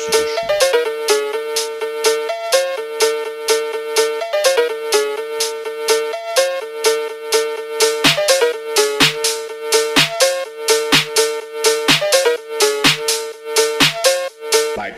gerçekleşiyor. Bye.